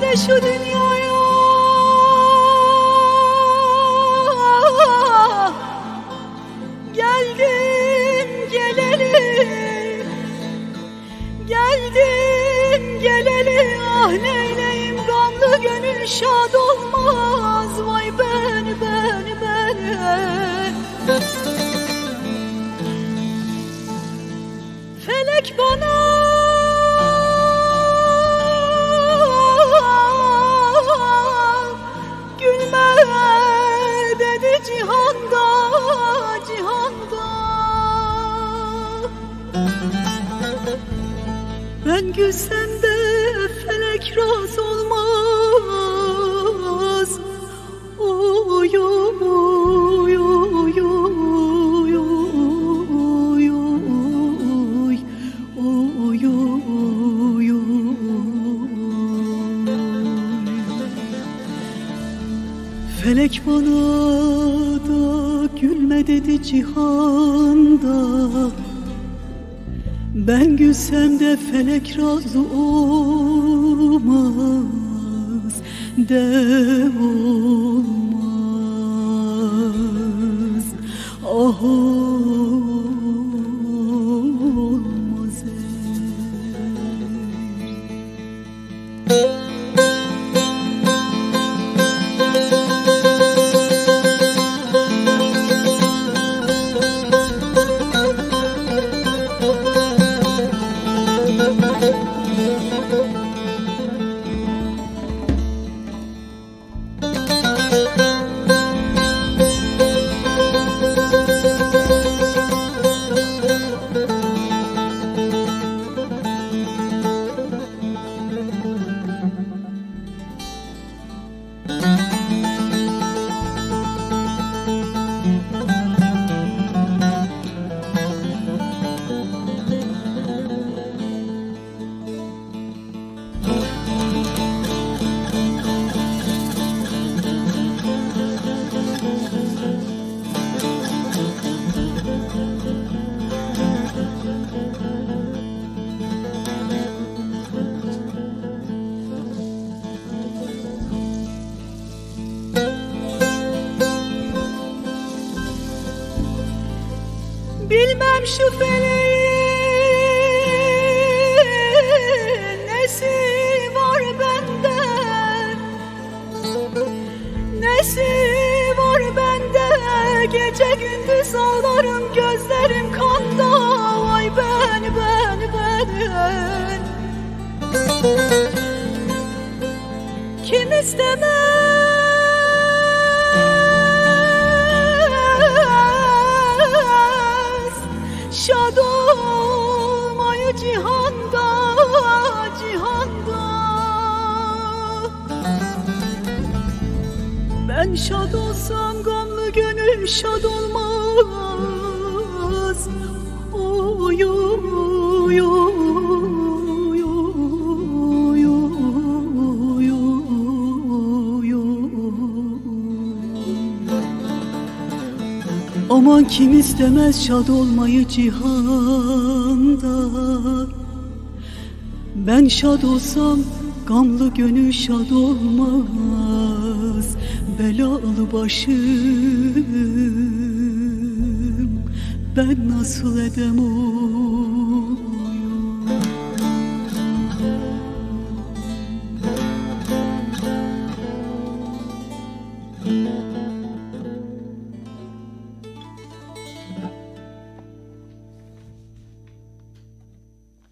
Şu dünyaya? Geldim geleli Geldim geleli. Ah neyleyim? Gamlı gönül şad olmaz. Vay ben ben ben. Felek bana Ben gülsem de felek raz olmaz. Oy oy oy oy oy oy oy oy. Felek bana da gülme dedi cihanda Ben gülsem de felek razı olmaz De olmaz. Ah olmaz Bilmem şu feleğin nesi var bende. Nesi var bende? Gece gündüz ağlarım gözlerim kanda. Vay ben ben ben. Kim istemez Şad olmayı cihanda cihanda. Ben şad olsam gamlı gönül şad olmaz. Oy oy oy Aman kim istemez şad olmayı cihanda? Ben şad olsam gamlı gönül şad olmaz. Belalı başım. Ben nasıl edem oy